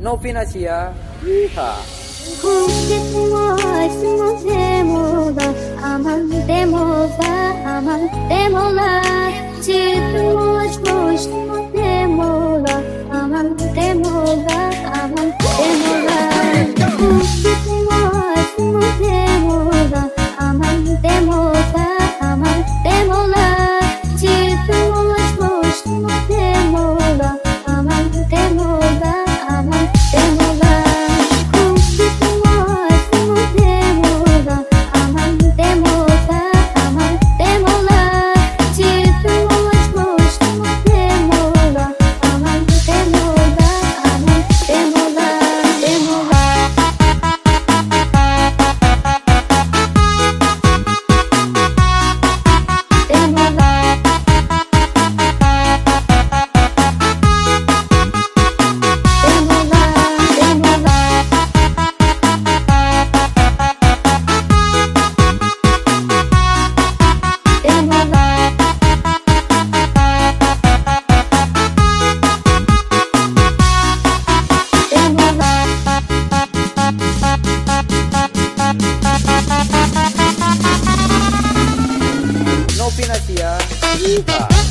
Novinasia. Yeehaw. Kukitmoy sumusemola Novinasia. Yeehaw.